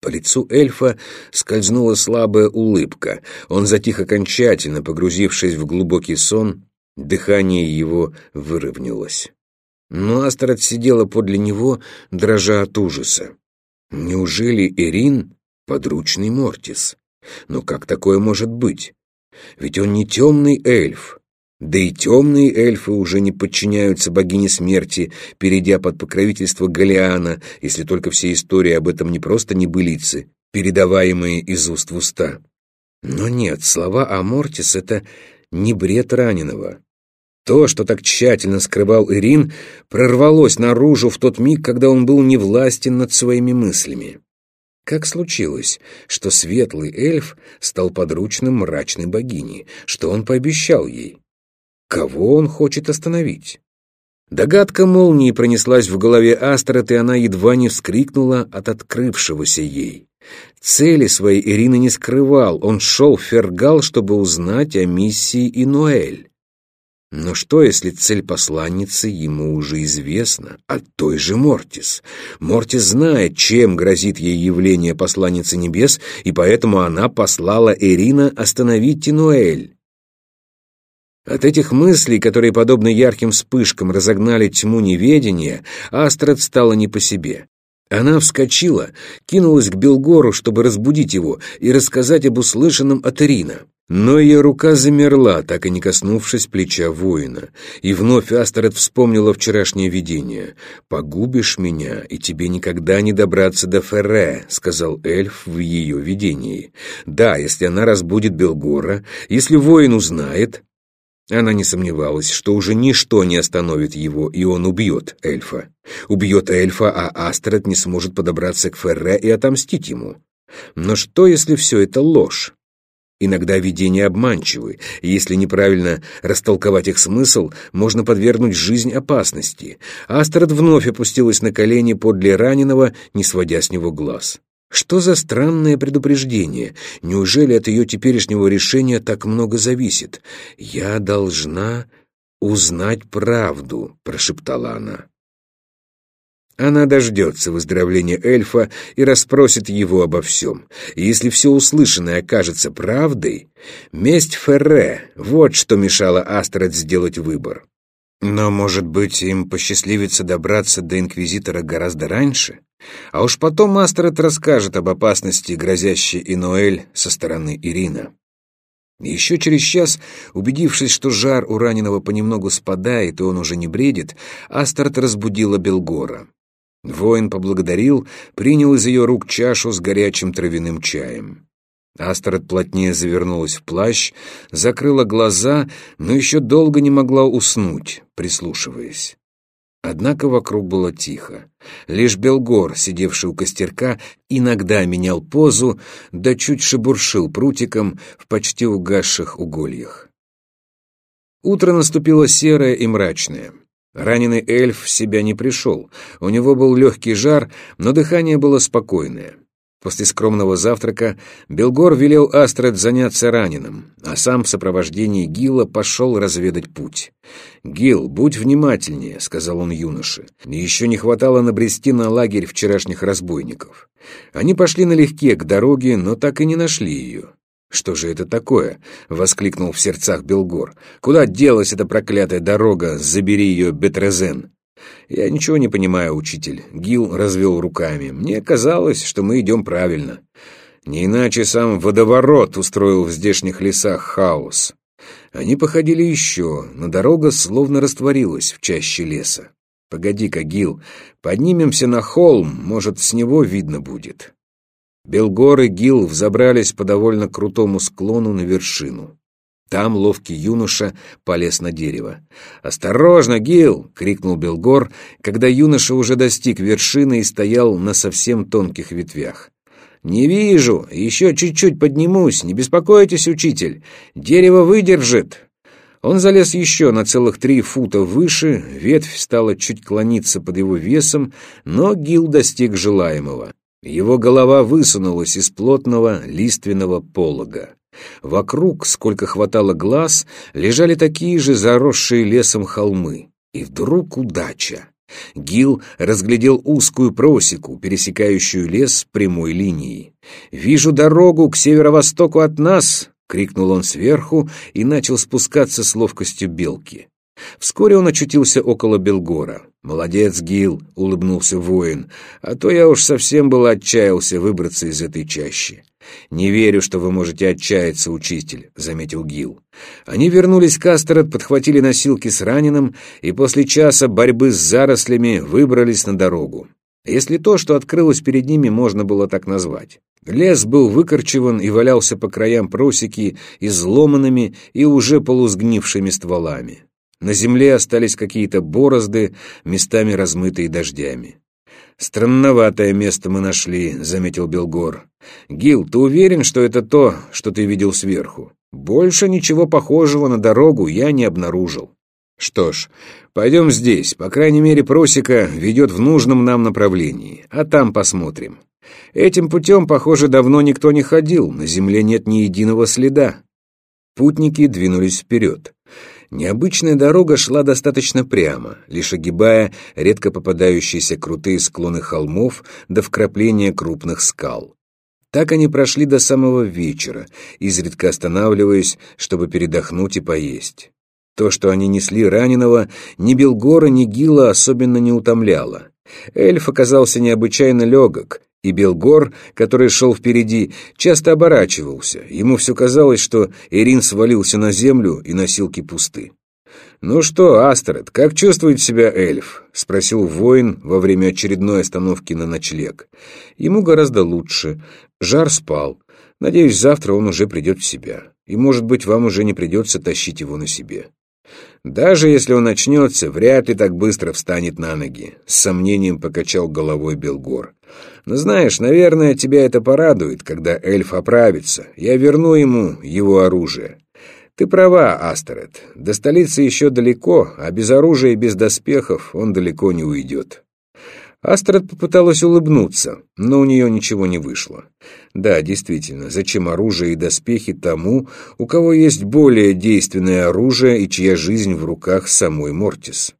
По лицу эльфа скользнула слабая улыбка. Он затих окончательно, погрузившись в глубокий сон, дыхание его выровнялось. Но Астрид сидела подле него, дрожа от ужаса. Неужели Ирин — подручный Мортис? Но как такое может быть? Ведь он не темный эльф. Да и темные эльфы уже не подчиняются богине смерти, перейдя под покровительство Галиана, если только все истории об этом не просто небылицы, передаваемые из уст в уста. Но нет, слова о Мортис — это не бред раненого. То, что так тщательно скрывал Ирин, прорвалось наружу в тот миг, когда он был невластен над своими мыслями. Как случилось, что светлый эльф стал подручным мрачной богини, что он пообещал ей? Кого он хочет остановить? Догадка молнии пронеслась в голове Астрот, и она едва не вскрикнула от открывшегося ей. Цели своей Ирины не скрывал, он шел в Фергал, чтобы узнать о миссии Инуэль. Но что, если цель посланницы ему уже известна от той же Мортис? Мортис знает, чем грозит ей явление посланницы небес, и поэтому она послала Ирина остановить Тинуэль. От этих мыслей, которые, подобно ярким вспышкам, разогнали тьму неведения, Астрид стала не по себе. Она вскочила, кинулась к Белгору, чтобы разбудить его и рассказать об услышанном от Ирина. Но ее рука замерла, так и не коснувшись плеча воина. И вновь Астерет вспомнила вчерашнее видение. «Погубишь меня, и тебе никогда не добраться до Ферре», — сказал эльф в ее видении. «Да, если она разбудит Белгора, если воин узнает, она не сомневалась, что уже ничто не остановит его, и он убьет эльфа. Убьет эльфа, а Астрид не сможет подобраться к Ферре и отомстить ему. Но что, если все это ложь? Иногда видения обманчивы, и если неправильно растолковать их смысл, можно подвергнуть жизнь опасности. Астрид вновь опустилась на колени подле раненого, не сводя с него глаз. Что за странное предупреждение? Неужели от ее теперешнего решения так много зависит? «Я должна узнать правду», — прошептала она. Она дождется выздоровления эльфа и расспросит его обо всем. И если все услышанное окажется правдой, месть Ферре — вот что мешало Астрид сделать выбор. Но, может быть, им посчастливится добраться до Инквизитора гораздо раньше? А уж потом Астерет расскажет об опасности, грозящей Инуэль со стороны Ирина. Еще через час, убедившись, что жар у раненого понемногу спадает и он уже не бредит, Астерт разбудила Белгора. Воин поблагодарил, принял из ее рук чашу с горячим травяным чаем. Астерет плотнее завернулась в плащ, закрыла глаза, но еще долго не могла уснуть, прислушиваясь. Однако вокруг было тихо. Лишь Белгор, сидевший у костерка, иногда менял позу, да чуть шебуршил прутиком в почти угасших угольях. Утро наступило серое и мрачное. Раненый эльф в себя не пришел. У него был легкий жар, но дыхание было спокойное. После скромного завтрака Белгор велел Астрид заняться раненым, а сам в сопровождении Гила пошел разведать путь. «Гил, будь внимательнее», — сказал он юноше. «Еще не хватало набрести на лагерь вчерашних разбойников». Они пошли налегке к дороге, но так и не нашли ее. «Что же это такое?» — воскликнул в сердцах Белгор. «Куда делась эта проклятая дорога? Забери ее, Бетрезен!» «Я ничего не понимаю, учитель», — Гил развел руками. «Мне казалось, что мы идем правильно. Не иначе сам водоворот устроил в здешних лесах хаос. Они походили еще, но дорога словно растворилась в чаще леса. Погоди-ка, Гил, поднимемся на холм, может, с него видно будет». Белгор и Гил взобрались по довольно крутому склону на вершину. Там ловкий юноша полез на дерево. «Осторожно, Гил!» — крикнул Белгор, когда юноша уже достиг вершины и стоял на совсем тонких ветвях. «Не вижу! Еще чуть-чуть поднимусь! Не беспокойтесь, учитель! Дерево выдержит!» Он залез еще на целых три фута выше, ветвь стала чуть клониться под его весом, но Гил достиг желаемого. Его голова высунулась из плотного лиственного полога. Вокруг, сколько хватало глаз, лежали такие же заросшие лесом холмы. И вдруг удача. Гил разглядел узкую просеку, пересекающую лес прямой линией. «Вижу дорогу к северо-востоку от нас!» — крикнул он сверху и начал спускаться с ловкостью белки. Вскоре он очутился около Белгора. «Молодец, Гил!» — улыбнулся воин. «А то я уж совсем был отчаялся выбраться из этой чащи». «Не верю, что вы можете отчаяться, учитель», — заметил Гил. Они вернулись к Астерот, подхватили носилки с раненым и после часа борьбы с зарослями выбрались на дорогу. Если то, что открылось перед ними, можно было так назвать. Лес был выкорчеван и валялся по краям просеки изломанными и уже полусгнившими стволами. На земле остались какие-то борозды, местами размытые дождями. «Странноватое место мы нашли», — заметил Белгор. «Гил, ты уверен, что это то, что ты видел сверху? Больше ничего похожего на дорогу я не обнаружил». «Что ж, пойдем здесь. По крайней мере, просека ведет в нужном нам направлении, а там посмотрим. Этим путем, похоже, давно никто не ходил, на земле нет ни единого следа». Путники двинулись вперед. Необычная дорога шла достаточно прямо, лишь огибая редко попадающиеся крутые склоны холмов до вкрапления крупных скал. Так они прошли до самого вечера, изредка останавливаясь, чтобы передохнуть и поесть. То, что они несли раненого, ни Белгора, ни Гила особенно не утомляло. Эльф оказался необычайно легок, и Белгор, который шел впереди, часто оборачивался. Ему все казалось, что Ирин свалился на землю, и носилки пусты. «Ну что, Астерет, как чувствует себя эльф?» — спросил воин во время очередной остановки на ночлег. Ему гораздо лучше. Жар спал. Надеюсь, завтра он уже придет в себя. И, может быть, вам уже не придется тащить его на себе. Даже если он очнется, вряд ли так быстро встанет на ноги, — с сомнением покачал головой Белгор. Но знаешь, наверное, тебя это порадует, когда эльф оправится. Я верну ему его оружие. Ты права, Астерет. До столицы еще далеко, а без оружия и без доспехов он далеко не уйдет. Астрид попыталась улыбнуться, но у нее ничего не вышло. Да, действительно, зачем оружие и доспехи тому, у кого есть более действенное оружие и чья жизнь в руках самой Мортис?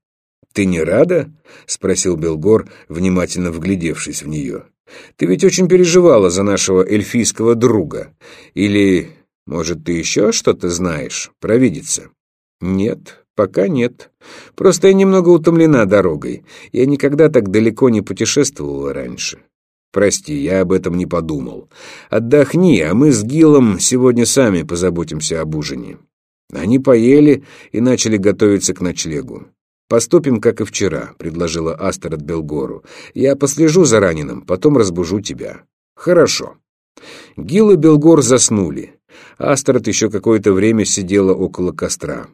«Ты не рада?» — спросил Белгор, внимательно вглядевшись в нее. «Ты ведь очень переживала за нашего эльфийского друга. Или, может, ты еще что-то знаешь, провидица?» «Нет», «Пока нет. Просто я немного утомлена дорогой. Я никогда так далеко не путешествовала раньше. Прости, я об этом не подумал. Отдохни, а мы с Гилом сегодня сами позаботимся об ужине». Они поели и начали готовиться к ночлегу. «Поступим, как и вчера», — предложила Астерот Белгору. «Я послежу за раненым, потом разбужу тебя». «Хорошо». Гил и Белгор заснули. Астерот еще какое-то время сидела около костра.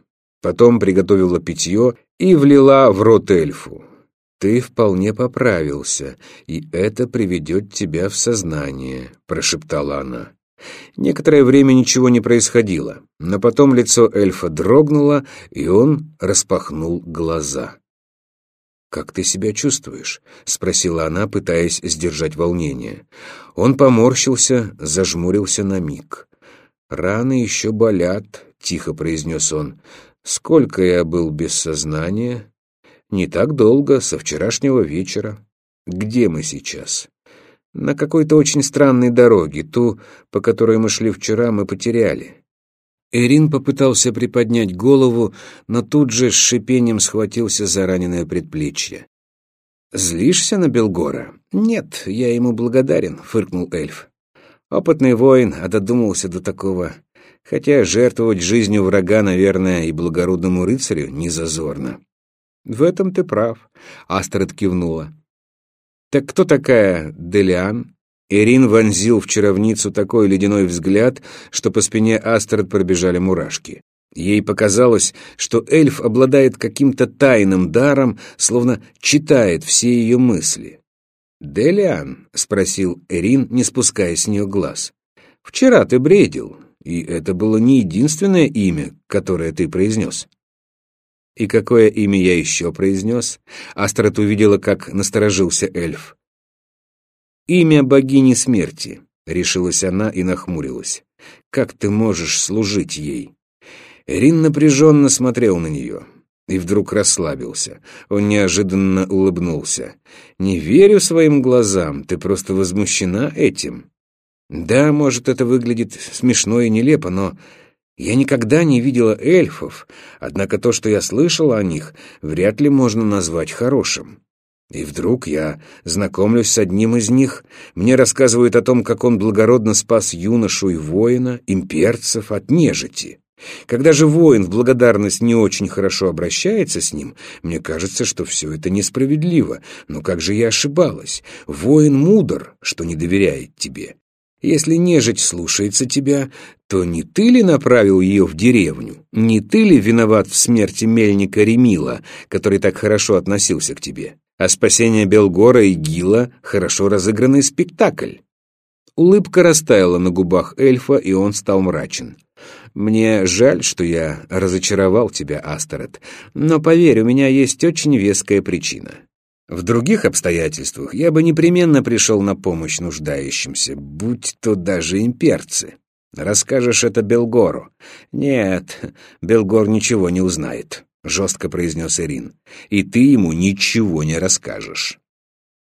Потом приготовила питье и влила в рот эльфу. «Ты вполне поправился, и это приведет тебя в сознание», — прошептала она. Некоторое время ничего не происходило, но потом лицо эльфа дрогнуло, и он распахнул глаза. «Как ты себя чувствуешь?» — спросила она, пытаясь сдержать волнение. Он поморщился, зажмурился на миг. «Раны еще болят», — тихо произнес он. Сколько я был без сознания? Не так долго, со вчерашнего вечера. Где мы сейчас? На какой-то очень странной дороге, ту, по которой мы шли вчера, мы потеряли. Ирин попытался приподнять голову, но тут же с шипением схватился за раненое предплечье. «Злишься на Белгора?» «Нет, я ему благодарен», — фыркнул эльф. Опытный воин, а додумался до такого. Хотя жертвовать жизнью врага, наверное, и благородному рыцарю не зазорно. В этом ты прав, Астрид кивнула. Так кто такая Делиан? Ирин вонзил в чаровницу такой ледяной взгляд, что по спине Астрид пробежали мурашки. Ей показалось, что эльф обладает каким-то тайным даром, словно читает все ее мысли. «Делиан?» — спросил Эрин, не спуская с нее глаз. «Вчера ты бредил, и это было не единственное имя, которое ты произнес. И какое имя я еще произнес? Астрот увидела, как насторожился эльф. «Имя богини смерти», — решилась она и нахмурилась. «Как ты можешь служить ей?» Рин напряженно смотрел на нее. и вдруг расслабился. Он неожиданно улыбнулся. «Не верю своим глазам, ты просто возмущена этим». «Да, может, это выглядит смешно и нелепо, но я никогда не видела эльфов, однако то, что я слышала о них, вряд ли можно назвать хорошим. И вдруг я знакомлюсь с одним из них, мне рассказывают о том, как он благородно спас юношу и воина, имперцев от нежити. Когда же воин в благодарность не очень хорошо обращается с ним, мне кажется, что все это несправедливо. Но как же я ошибалась? Воин мудр, что не доверяет тебе. Если нежить слушается тебя, то не ты ли направил ее в деревню? Не ты ли виноват в смерти мельника Ремила, который так хорошо относился к тебе? А спасение Белгора и Гила — хорошо разыгранный спектакль. Улыбка растаяла на губах эльфа, и он стал мрачен. «Мне жаль, что я разочаровал тебя, Астерет, но, поверь, у меня есть очень веская причина. В других обстоятельствах я бы непременно пришел на помощь нуждающимся, будь то даже имперцы. Расскажешь это Белгору. Нет, Белгор ничего не узнает, — жестко произнес Ирин. И ты ему ничего не расскажешь.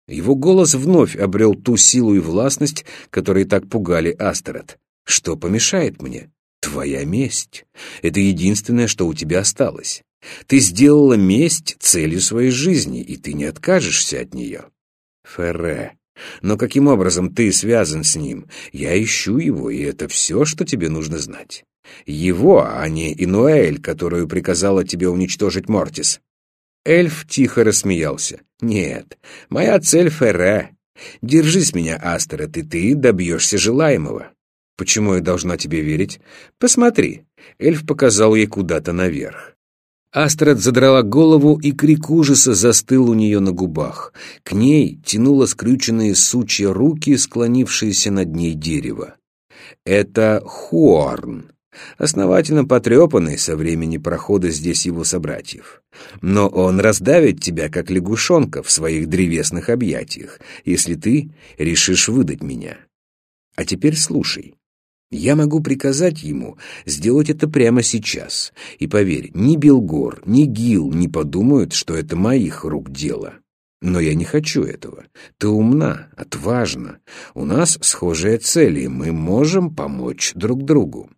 Его голос вновь обрел ту силу и властность, которые так пугали Астерот. Что помешает мне? Твоя месть. Это единственное, что у тебя осталось. Ты сделала месть целью своей жизни, и ты не откажешься от нее. Ферре. Но каким образом ты связан с ним? Я ищу его, и это все, что тебе нужно знать. Его, а не Инуэль, которую приказала тебе уничтожить Мортис. Эльф тихо рассмеялся. «Нет, моя цель Ферре. Держись меня, Астерет, и ты добьешься желаемого». «Почему я должна тебе верить?» «Посмотри». Эльф показал ей куда-то наверх. Астрад задрала голову, и крик ужаса застыл у нее на губах. К ней тянуло скрюченные сучья руки, склонившиеся над ней дерево. Это Хорн, основательно потрепанный со времени прохода здесь его собратьев. Но он раздавит тебя, как лягушонка, в своих древесных объятиях, если ты решишь выдать меня. А теперь слушай. Я могу приказать ему сделать это прямо сейчас. И поверь, ни Белгор, ни Гил не подумают, что это моих рук дело. Но я не хочу этого. Ты умна, отважна. У нас схожие цели, мы можем помочь друг другу.